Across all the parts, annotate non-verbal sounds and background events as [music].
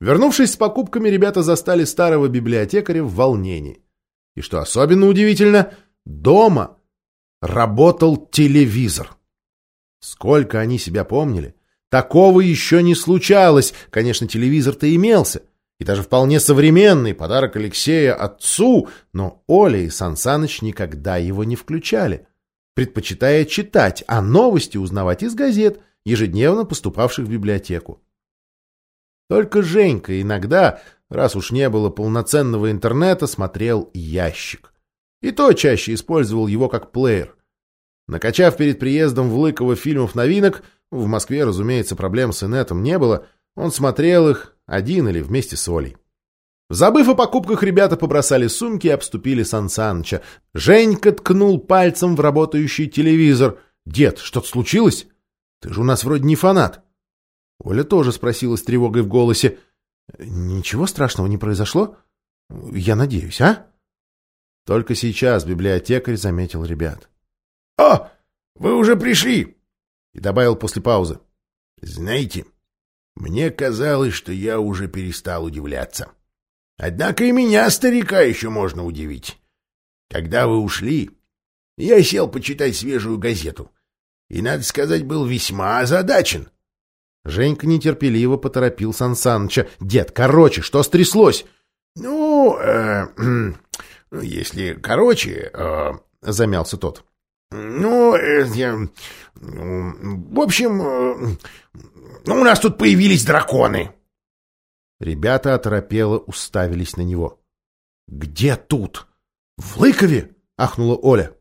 Вернувшись с покупками, ребята застали старого библиотекаря в волнении. И что особенно удивительно, дома работал телевизор. Сколько они себя помнили, такого еще не случалось. Конечно, телевизор-то имелся, и даже вполне современный подарок Алексея отцу, но Оля и Сансаныч никогда его не включали, предпочитая читать, а новости узнавать из газет, ежедневно поступавших в библиотеку. Только Женька иногда, раз уж не было полноценного интернета, смотрел ящик. И то чаще использовал его как плеер. Накачав перед приездом в Лыково фильмов новинок, в Москве, разумеется, проблем с инетом не было, он смотрел их один или вместе с Олей. Забыв о покупках, ребята побросали сумки и обступили Сан Саныча. Женька ткнул пальцем в работающий телевизор. «Дед, что-то случилось? Ты же у нас вроде не фанат». Оля тоже спросила с тревогой в голосе. «Ничего страшного не произошло? Я надеюсь, а?» Только сейчас библиотекарь заметил ребят. «О, вы уже пришли!» И добавил после паузы. «Знаете, мне казалось, что я уже перестал удивляться. Однако и меня, старика, еще можно удивить. Когда вы ушли, я сел почитать свежую газету. И, надо сказать, был весьма озадачен. Женька нетерпеливо поторопил Сан. «Дед, короче, что стряслось?» «Ну, э, э, [clears throat] если короче...» э, — замялся тот. «Ну, э, я, в общем, э, у нас тут появились драконы». Ребята оторопело уставились на него. «Где тут?» «В Лыкове!» — ахнула Оля.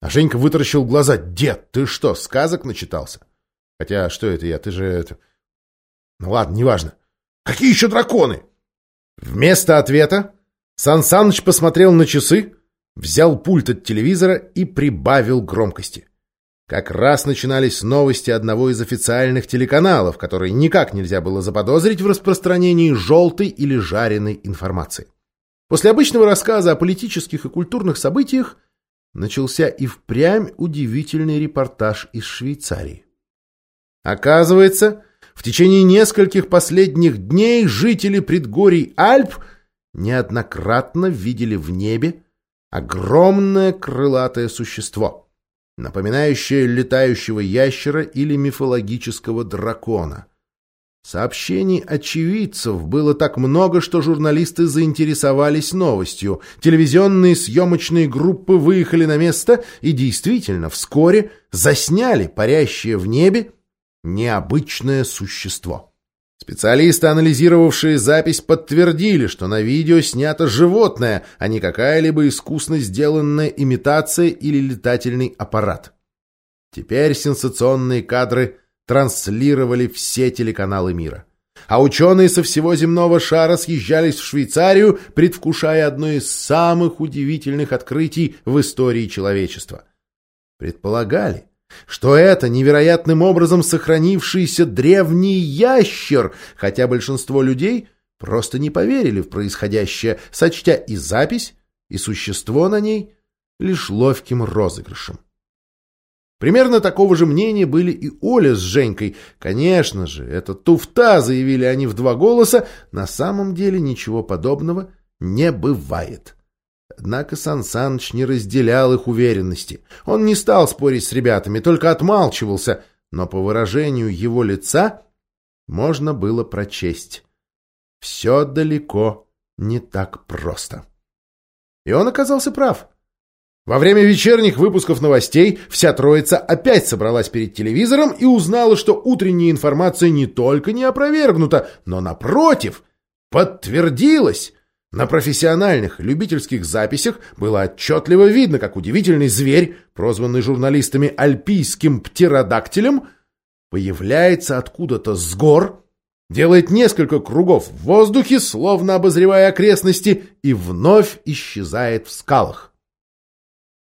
А Женька вытаращил глаза. «Дед, ты что, сказок начитался?» «Хотя, что это я? Ты же это...» Ну ладно, неважно. Какие еще драконы? Вместо ответа Сан Саныч посмотрел на часы, взял пульт от телевизора и прибавил громкости. Как раз начинались новости одного из официальных телеканалов, которые никак нельзя было заподозрить в распространении желтой или жареной информации. После обычного рассказа о политических и культурных событиях начался и впрямь удивительный репортаж из Швейцарии. Оказывается, в течение нескольких последних дней жители предгорий Альп неоднократно видели в небе огромное крылатое существо, напоминающее летающего ящера или мифологического дракона. Сообщений очевидцев было так много, что журналисты заинтересовались новостью. Телевизионные съемочные группы выехали на место и действительно вскоре засняли парящее в небе необычное существо. Специалисты, анализировавшие запись, подтвердили, что на видео снято животное, а не какая-либо искусно сделанная имитация или летательный аппарат. Теперь сенсационные кадры транслировали все телеканалы мира. А ученые со всего земного шара съезжались в Швейцарию, предвкушая одно из самых удивительных открытий в истории человечества. Предполагали, что это невероятным образом сохранившийся древний ящер, хотя большинство людей просто не поверили в происходящее, сочтя и запись, и существо на ней лишь ловким розыгрышем. Примерно такого же мнения были и Оля с Женькой. Конечно же, это туфта, заявили они в два голоса, на самом деле ничего подобного не бывает. Однако Сан Саныч не разделял их уверенности. Он не стал спорить с ребятами, только отмалчивался, но по выражению его лица можно было прочесть. Все далеко не так просто. И он оказался прав. Во время вечерних выпусков новостей вся троица опять собралась перед телевизором и узнала, что утренняя информация не только не опровергнута, но, напротив, подтвердилась. На профессиональных любительских записях было отчетливо видно, как удивительный зверь, прозванный журналистами альпийским птеродактилем, появляется откуда-то с гор, делает несколько кругов в воздухе, словно обозревая окрестности, и вновь исчезает в скалах.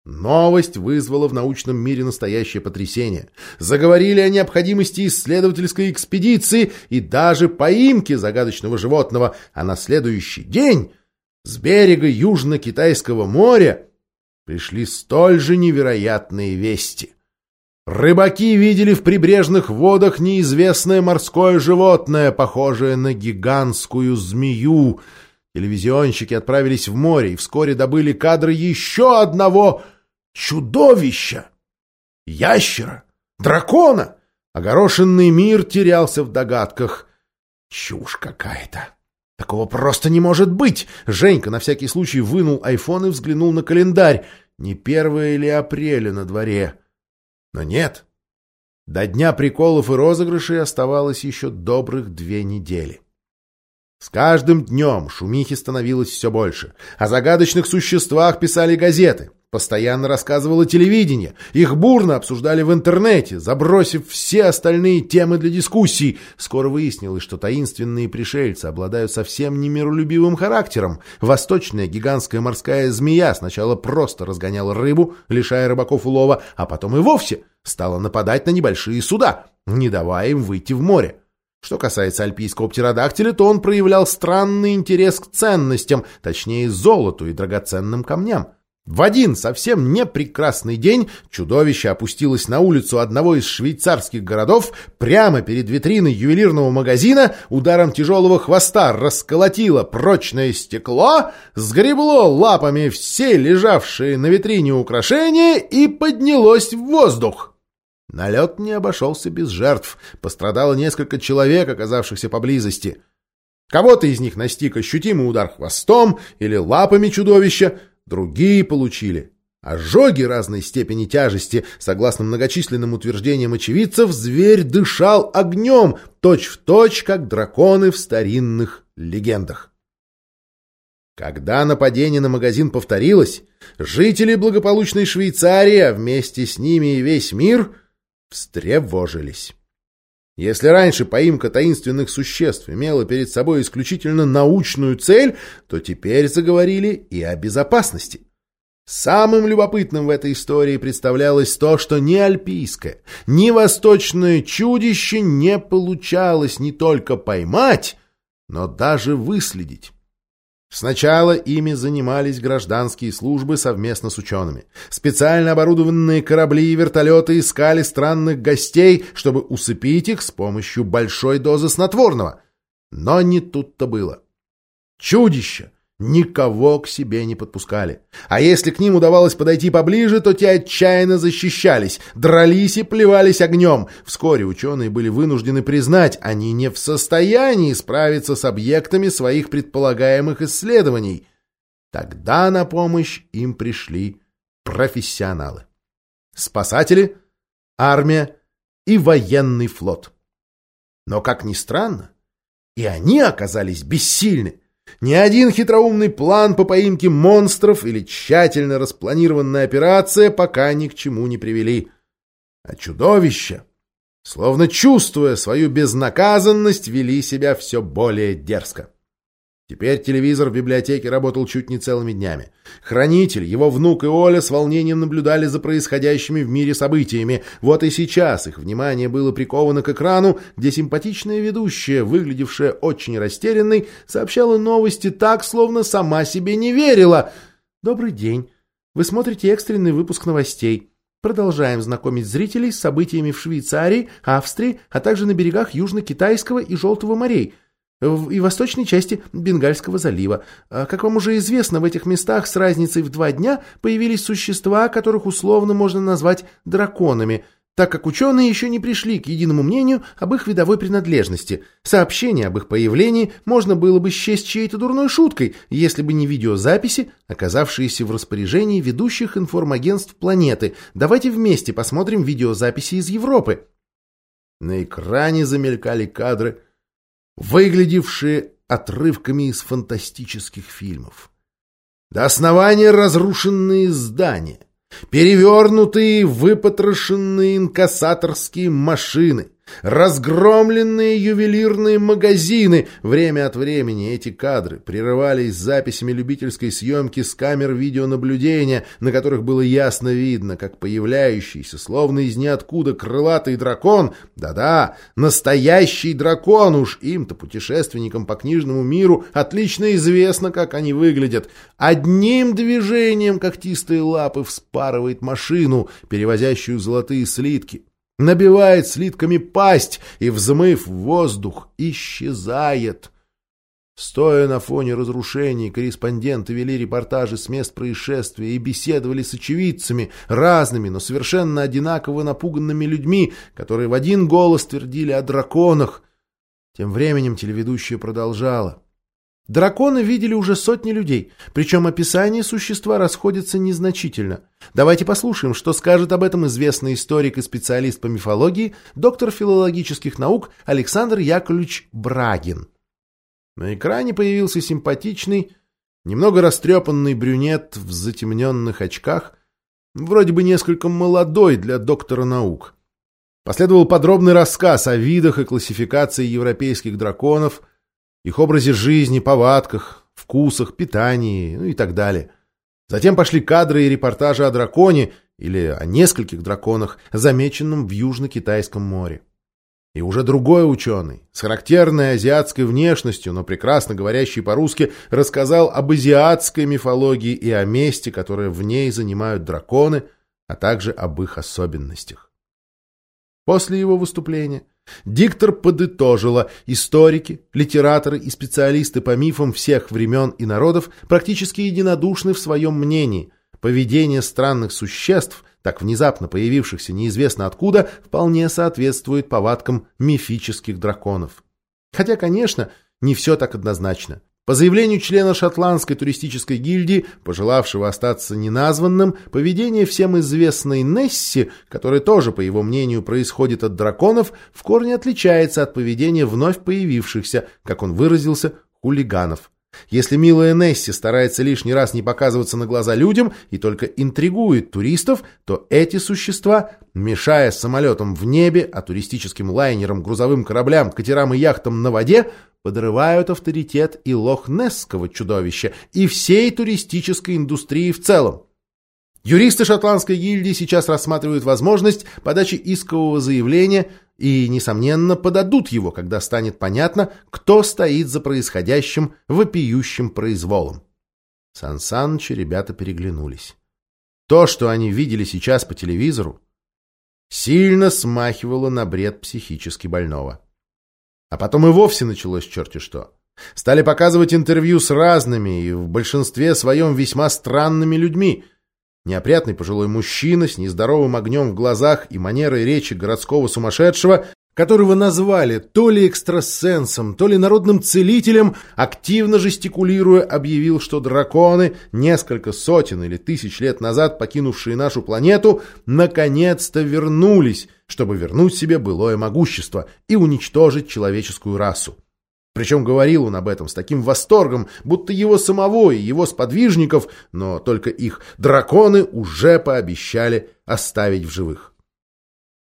Новость вызвала в научном мире настоящее потрясение. Заговорили о необходимости исследовательской экспедиции и даже поимки загадочного животного, а на следующий день с берега Южно-Китайского моря пришли столь же невероятные вести. Рыбаки видели в прибрежных водах неизвестное морское животное, похожее на гигантскую змею. Телевизионщики отправились в море и вскоре добыли кадры еще одного чудовища. Ящера, дракона. Огорошенный мир терялся в догадках. Чушь какая-то. Такого просто не может быть. Женька на всякий случай вынул айфон и взглянул на календарь. Не первое ли апреля на дворе? Но нет. До дня приколов и розыгрышей оставалось еще добрых две недели. С каждым днем шумихи становилось все больше. О загадочных существах писали газеты. Постоянно рассказывало телевидение. Их бурно обсуждали в интернете, забросив все остальные темы для дискуссий. Скоро выяснилось, что таинственные пришельцы обладают совсем не миролюбивым характером. Восточная гигантская морская змея сначала просто разгоняла рыбу, лишая рыбаков улова, а потом и вовсе стала нападать на небольшие суда, не давая им выйти в море. Что касается альпийского птеродактиля, то он проявлял странный интерес к ценностям, точнее золоту и драгоценным камням. В один совсем не прекрасный день чудовище опустилось на улицу одного из швейцарских городов прямо перед витриной ювелирного магазина, ударом тяжелого хвоста расколотило прочное стекло, сгребло лапами все лежавшие на витрине украшения и поднялось в воздух. Налет не обошелся без жертв, пострадало несколько человек, оказавшихся поблизости. Кого-то из них настиг ощутимый удар хвостом или лапами чудовища, Другие получили ожоги разной степени тяжести. Согласно многочисленным утверждениям очевидцев, зверь дышал огнем, точь-в-точь, точь, как драконы в старинных легендах. Когда нападение на магазин повторилось, жители благополучной Швейцарии, а вместе с ними и весь мир, встревожились. Если раньше поимка таинственных существ имела перед собой исключительно научную цель, то теперь заговорили и о безопасности. Самым любопытным в этой истории представлялось то, что ни альпийское, ни восточное чудище не получалось не только поймать, но даже выследить. Сначала ими занимались гражданские службы совместно с учеными. Специально оборудованные корабли и вертолеты искали странных гостей, чтобы усыпить их с помощью большой дозы снотворного. Но не тут-то было. Чудище никого к себе не подпускали. А если к ним удавалось подойти поближе, то те отчаянно защищались, дрались и плевались огнем. Вскоре ученые были вынуждены признать, они не в состоянии справиться с объектами своих предполагаемых исследований. Тогда на помощь им пришли профессионалы. Спасатели, армия и военный флот. Но, как ни странно, и они оказались бессильны. Ни один хитроумный план по поимке монстров или тщательно распланированная операция пока ни к чему не привели. А чудовища, словно чувствуя свою безнаказанность, вели себя все более дерзко. Теперь телевизор в библиотеке работал чуть не целыми днями. Хранитель, его внук и Оля с волнением наблюдали за происходящими в мире событиями. Вот и сейчас их внимание было приковано к экрану, где симпатичная ведущая, выглядевшая очень растерянной, сообщала новости так, словно сама себе не верила. «Добрый день. Вы смотрите экстренный выпуск новостей. Продолжаем знакомить зрителей с событиями в Швейцарии, Австрии, а также на берегах Южно-Китайского и Желтого морей» и восточной части Бенгальского залива. А, как вам уже известно, в этих местах с разницей в два дня появились существа, которых условно можно назвать драконами, так как ученые еще не пришли к единому мнению об их видовой принадлежности. Сообщение об их появлении можно было бы счесть чьей-то дурной шуткой, если бы не видеозаписи, оказавшиеся в распоряжении ведущих информагентств планеты. Давайте вместе посмотрим видеозаписи из Европы. На экране замелькали кадры – выглядевшие отрывками из фантастических фильмов. До основания разрушенные здания, перевернутые выпотрошенные инкассаторские машины, Разгромленные ювелирные магазины. Время от времени эти кадры прерывались записями любительской съемки с камер видеонаблюдения, на которых было ясно видно, как появляющийся, словно из ниоткуда, крылатый дракон, да-да, настоящий дракон уж, им-то, путешественникам по книжному миру, отлично известно, как они выглядят. Одним движением когтистые лапы вспарывает машину, перевозящую золотые слитки набивает слитками пасть и, взмыв в воздух, исчезает. Стоя на фоне разрушений, корреспонденты вели репортажи с мест происшествия и беседовали с очевидцами, разными, но совершенно одинаково напуганными людьми, которые в один голос твердили о драконах. Тем временем телеведущая продолжала. Дракона видели уже сотни людей, причем описание существа расходится незначительно. Давайте послушаем, что скажет об этом известный историк и специалист по мифологии, доктор филологических наук Александр Яковлевич Брагин. На экране появился симпатичный, немного растрепанный брюнет в затемненных очках, вроде бы несколько молодой для доктора наук. Последовал подробный рассказ о видах и классификации европейских драконов – их образе жизни, повадках, вкусах, питании ну и так далее. Затем пошли кадры и репортажи о драконе или о нескольких драконах, замеченном в Южно-Китайском море. И уже другой ученый, с характерной азиатской внешностью, но прекрасно говорящий по-русски, рассказал об азиатской мифологии и о месте, которое в ней занимают драконы, а также об их особенностях. После его выступления Диктор подытожила, историки, литераторы и специалисты по мифам всех времен и народов практически единодушны в своем мнении. Поведение странных существ, так внезапно появившихся неизвестно откуда, вполне соответствует повадкам мифических драконов. Хотя, конечно, не все так однозначно. По заявлению члена шотландской туристической гильдии, пожелавшего остаться неназванным, поведение всем известной Несси, которое тоже, по его мнению, происходит от драконов, в корне отличается от поведения вновь появившихся, как он выразился, хулиганов. Если милая Несси старается лишний раз не показываться на глаза людям и только интригует туристов, то эти существа, мешая самолетам в небе, а туристическим лайнерам, грузовым кораблям, катерам и яхтам на воде, подрывают авторитет и лохнесского чудовища, и всей туристической индустрии в целом. Юристы шотландской гильдии сейчас рассматривают возможность подачи искового заявления и, несомненно, подадут его, когда станет понятно, кто стоит за происходящим вопиющим произволом. Сан Саныч ребята переглянулись. То, что они видели сейчас по телевизору, сильно смахивало на бред психически больного. А потом и вовсе началось черти что. Стали показывать интервью с разными и в большинстве своем весьма странными людьми. Неопрятный пожилой мужчина с нездоровым огнем в глазах и манерой речи городского сумасшедшего которого назвали то ли экстрасенсом, то ли народным целителем, активно жестикулируя, объявил, что драконы, несколько сотен или тысяч лет назад покинувшие нашу планету, наконец-то вернулись, чтобы вернуть себе былое могущество и уничтожить человеческую расу. Причем говорил он об этом с таким восторгом, будто его самого и его сподвижников, но только их драконы уже пообещали оставить в живых.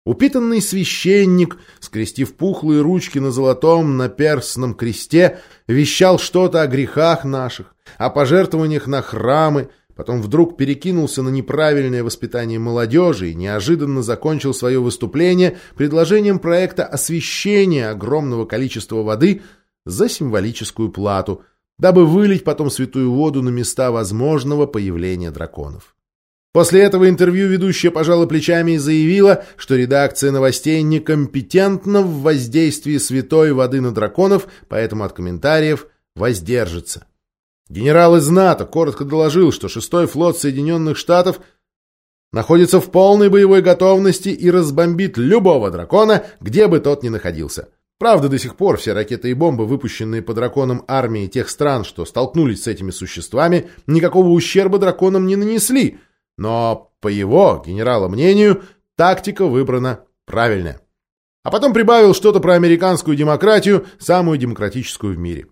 Упитанный священник, скрестив пухлые ручки на золотом наперстном кресте, вещал что-то о грехах наших, о пожертвованиях на храмы, потом вдруг перекинулся на неправильное воспитание молодежи и неожиданно закончил свое выступление предложением проекта освещения огромного количества воды за символическую плату, дабы вылить потом святую воду на места возможного появления драконов. После этого интервью ведущая пожала плечами и заявила, что редакция новостей некомпетентна в воздействии святой воды на драконов, поэтому от комментариев воздержится. Генерал из НАТО коротко доложил, что шестой флот Соединенных Штатов находится в полной боевой готовности и разбомбит любого дракона, где бы тот ни находился. Правда, до сих пор все ракеты и бомбы, выпущенные по драконам армии тех стран, что столкнулись с этими существами, никакого ущерба драконам не нанесли – но, по его, генерала, мнению, тактика выбрана правильная. А потом прибавил что-то про американскую демократию, самую демократическую в мире.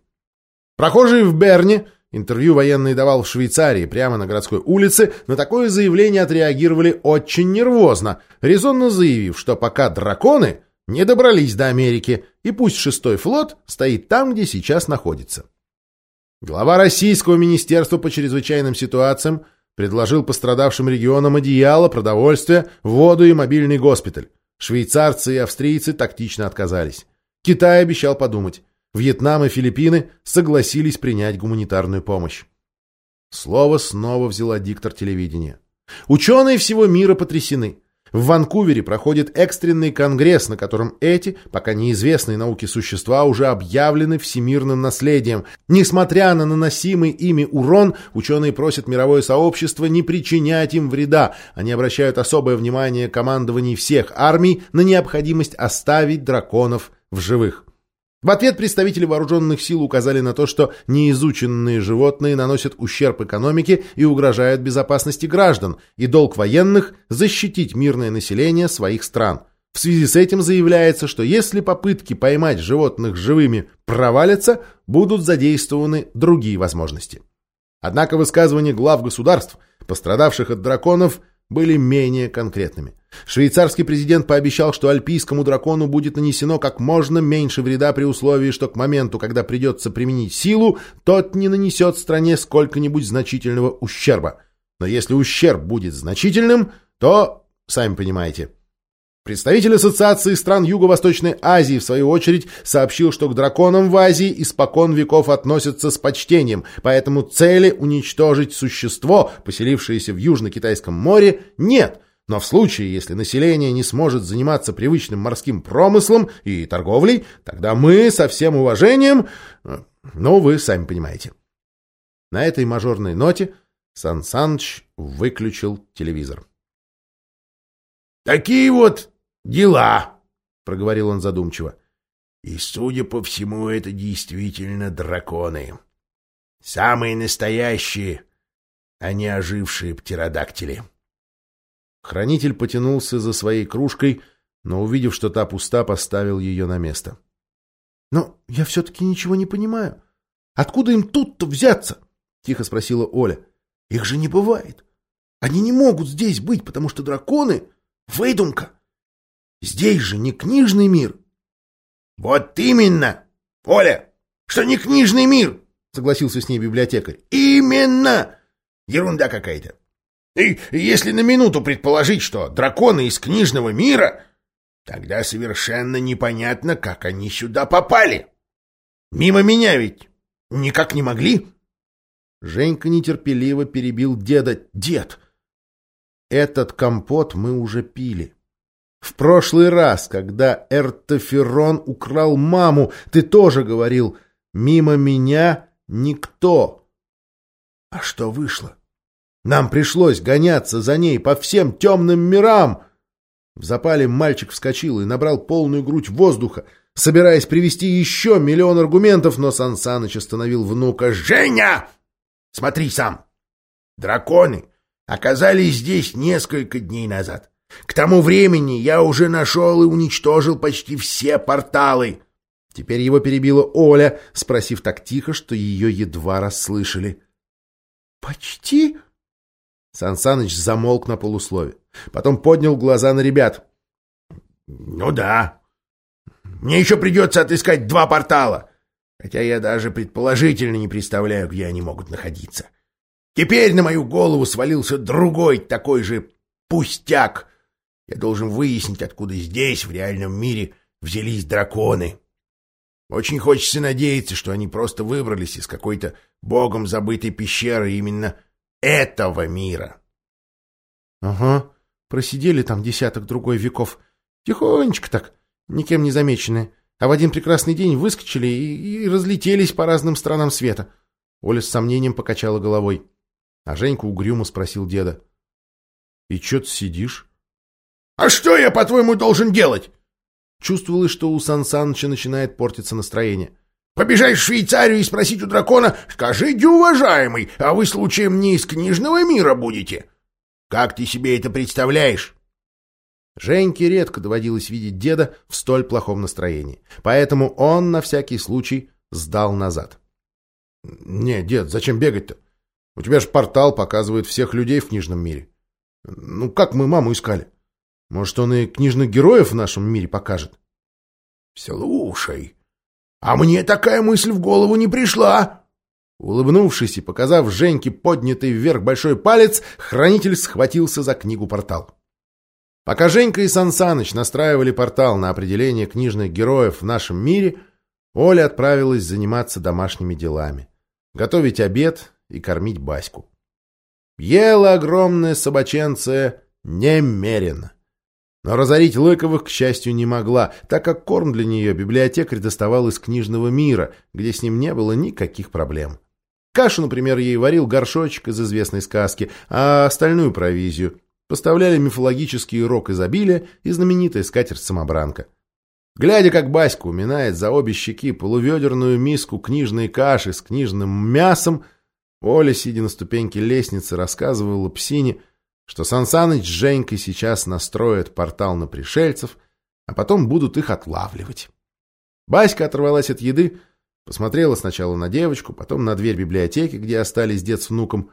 Прохожие в Берне, интервью военный давал в Швейцарии, прямо на городской улице, на такое заявление отреагировали очень нервозно, резонно заявив, что пока драконы, не добрались до Америки, и пусть шестой флот стоит там, где сейчас находится. Глава Российского министерства по чрезвычайным ситуациям предложил пострадавшим регионам одеяло, продовольствие, воду и мобильный госпиталь. Швейцарцы и австрийцы тактично отказались. Китай обещал подумать. Вьетнам и Филиппины согласились принять гуманитарную помощь. Слово снова взяла диктор телевидения. Ученые всего мира потрясены. В Ванкувере проходит экстренный конгресс, на котором эти, пока неизвестные науке существа, уже объявлены всемирным наследием. Несмотря на наносимый ими урон, ученые просят мировое сообщество не причинять им вреда. Они обращают особое внимание командований всех армий на необходимость оставить драконов в живых. В ответ представители вооруженных сил указали на то, что неизученные животные наносят ущерб экономике и угрожают безопасности граждан, и долг военных – защитить мирное население своих стран. В связи с этим заявляется, что если попытки поймать животных живыми провалятся, будут задействованы другие возможности. Однако высказывания глав государств, пострадавших от драконов, были менее конкретными. Швейцарский президент пообещал, что альпийскому дракону будет нанесено как можно меньше вреда при условии, что к моменту, когда придется применить силу, тот не нанесет стране сколько-нибудь значительного ущерба. Но если ущерб будет значительным, то, сами понимаете, Представитель Ассоциации стран Юго-Восточной Азии, в свою очередь, сообщил, что к драконам в Азии испокон веков относятся с почтением, поэтому цели уничтожить существо, поселившееся в Южно-Китайском море, нет. Но в случае, если население не сможет заниматься привычным морским промыслом и торговлей, тогда мы со всем уважением... Ну, вы сами понимаете. На этой мажорной ноте Сан Саныч выключил телевизор. «Такие вот «Дела», — проговорил он задумчиво. «И, судя по всему, это действительно драконы. Самые настоящие, а не ожившие птеродактили». Хранитель потянулся за своей кружкой, но, увидев, что та пуста, поставил ее на место. — Но я все-таки ничего не понимаю. Откуда им тут-то взяться? — тихо спросила Оля. — Их же не бывает. Они не могут здесь быть, потому что драконы — выдумка. Здесь же не книжный мир. — Вот именно! Оля, что не книжный мир! — согласился с ней библиотекарь. — Именно! Ерунда какая-то. И если на минуту предположить, что драконы из книжного мира, тогда совершенно непонятно, как они сюда попали. Мимо меня ведь никак не могли. Женька нетерпеливо перебил деда. «Дед, этот компот мы уже пили. В прошлый раз, когда Эртоферон украл маму, ты тоже говорил «мимо меня никто». А что вышло? Нам пришлось гоняться за ней по всем темным мирам. В запале мальчик вскочил и набрал полную грудь воздуха, собираясь привести еще миллион аргументов, но Сан Саныч остановил внука. «Женя! Смотри сам! Драконы оказались здесь несколько дней назад. К тому времени я уже нашел и уничтожил почти все порталы. Теперь его перебила Оля, спросив так тихо, что ее едва расслышали. «Почти?» Сан Саныч замолк на полуслове. Потом поднял глаза на ребят. «Ну да. Мне еще придется отыскать два портала. Хотя я даже предположительно не представляю, где они могут находиться. Теперь на мою голову свалился другой такой же пустяк. Я должен выяснить, откуда здесь, в реальном мире, взялись драконы. Очень хочется надеяться, что они просто выбрались из какой-то богом забытой пещеры именно этого мира. — Ага, просидели там десяток другой веков. Тихонечко так, никем не замеченные. А в один прекрасный день выскочили и, и разлетелись по разным странам света. Оля с сомнением покачала головой. А Женька угрюмо спросил деда. — И чё ты сидишь? А что я, по-твоему, должен делать? Чувствовалось, что у Сан Саныча начинает портиться настроение. Побежать в Швейцарию и спросить у дракона, скажите, уважаемый, а вы случаем не из книжного мира будете? Как ты себе это представляешь? Женьке редко доводилось видеть деда в столь плохом настроении, поэтому он на всякий случай сдал назад. — Не, дед, зачем бегать-то? У тебя же портал показывает всех людей в книжном мире. Ну, как мы маму искали? Может, он и книжных героев в нашем мире покажет? Слушай, а мне такая мысль в голову не пришла. Улыбнувшись и показав Женьке поднятый вверх большой палец, хранитель схватился за книгу-портал. Пока Женька и Сансаныч настраивали портал на определение книжных героев в нашем мире, Оля отправилась заниматься домашними делами. Готовить обед и кормить Баську. Ела огромная собаченция немерено. Но разорить Лыковых, к счастью, не могла, так как корм для нее библиотекарь доставал из книжного мира, где с ним не было никаких проблем. Кашу, например, ей варил горшочек из известной сказки, а остальную провизию поставляли мифологический рок изобилия и знаменитая скатерть-самобранка. Глядя, как Баська уминает за обе щеки полуведерную миску книжной каши с книжным мясом, Оля, сидя на ступеньке лестницы, рассказывала Псине, что Сансаныч с Женькой сейчас настроят портал на пришельцев, а потом будут их отлавливать. Баська оторвалась от еды, Посмотрела сначала на девочку, потом на дверь библиотеки, где остались дед с внуком,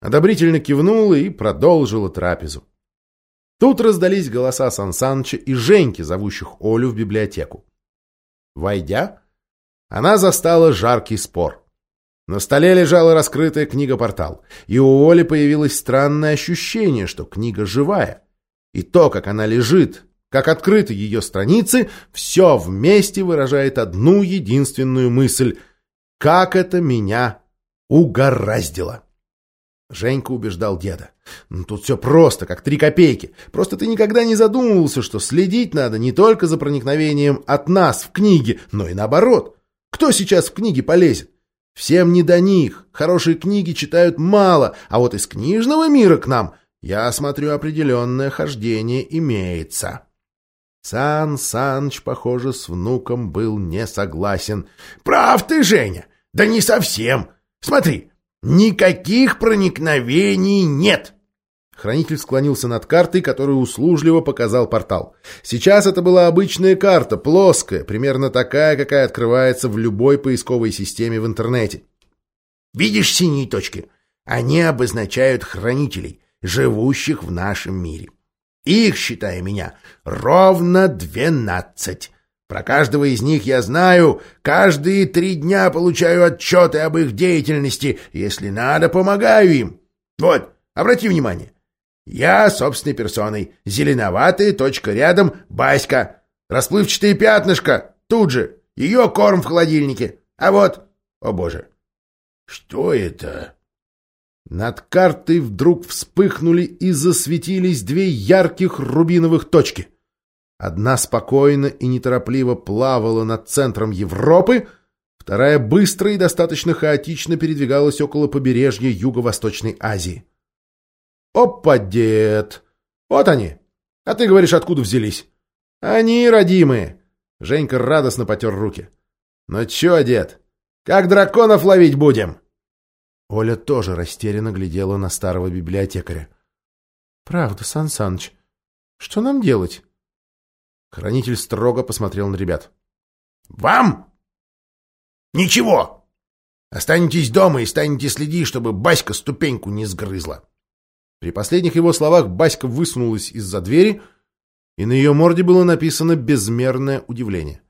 одобрительно кивнула и продолжила трапезу. Тут раздались голоса Сан Саныча и Женьки, зовущих Олю в библиотеку. Войдя, она застала жаркий спор. На столе лежала раскрытая книга-портал, и у Оли появилось странное ощущение, что книга живая. И то, как она лежит, как открыты ее страницы, все вместе выражает одну единственную мысль. Как это меня угораздило! Женька убеждал деда. Ну, тут все просто, как три копейки. Просто ты никогда не задумывался, что следить надо не только за проникновением от нас в книги, но и наоборот. Кто сейчас в книги полезет? Всем не до них. Хорошие книги читают мало, а вот из книжного мира к нам, я смотрю, определенное хождение имеется. Сан Саныч, похоже, с внуком был не согласен. «Прав ты, Женя! Да не совсем! Смотри, никаких проникновений нет!» Хранитель склонился над картой, которую услужливо показал портал. Сейчас это была обычная карта, плоская, примерно такая, какая открывается в любой поисковой системе в интернете. «Видишь синие точки? Они обозначают хранителей, живущих в нашем мире. Их, считая меня, ровно двенадцать. Про каждого из них я знаю, каждые три дня получаю отчеты об их деятельности. Если надо, помогаю им. Вот, обрати внимание. Я собственной персоной. Зеленоватая точка рядом — Баська. Расплывчатое пятнышко — тут же. Ее корм в холодильнике. А вот... О, боже. Что это? Над картой вдруг вспыхнули и засветились две ярких рубиновых точки. Одна спокойно и неторопливо плавала над центром Европы, вторая быстро и достаточно хаотично передвигалась около побережья Юго-Восточной Азии. «Опа, дед! Вот они! А ты говоришь, откуда взялись?» «Они родимые!» Женька радостно потер руки. «Ну чё, дед, как драконов ловить будем?» Оля тоже растерянно глядела на старого библиотекаря. — Правда, Сан Саныч, что нам делать? Хранитель строго посмотрел на ребят. — Вам? Ничего! Останетесь дома и станете следить, чтобы Баська ступеньку не сгрызла. При последних его словах Баська высунулась из-за двери, и на ее морде было написано безмерное удивление.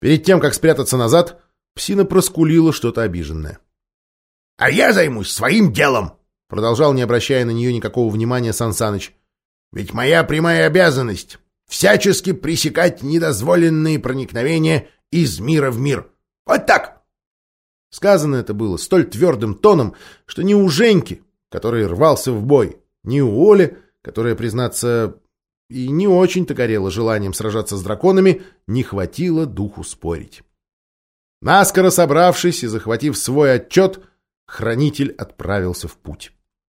Перед тем, как спрятаться назад, псина проскулила что-то обиженное. — а я займусь своим делом, — продолжал, не обращая на нее никакого внимания Сансаныч. — Ведь моя прямая обязанность — всячески пресекать недозволенные проникновения из мира в мир. Вот так! Сказано это было столь твердым тоном, что ни у Женьки, который рвался в бой, ни у Оли, которая, признаться, и не очень-то горела желанием сражаться с драконами, не хватило духу спорить. Наскоро собравшись и захватив свой отчет, хранитель отправился в путь.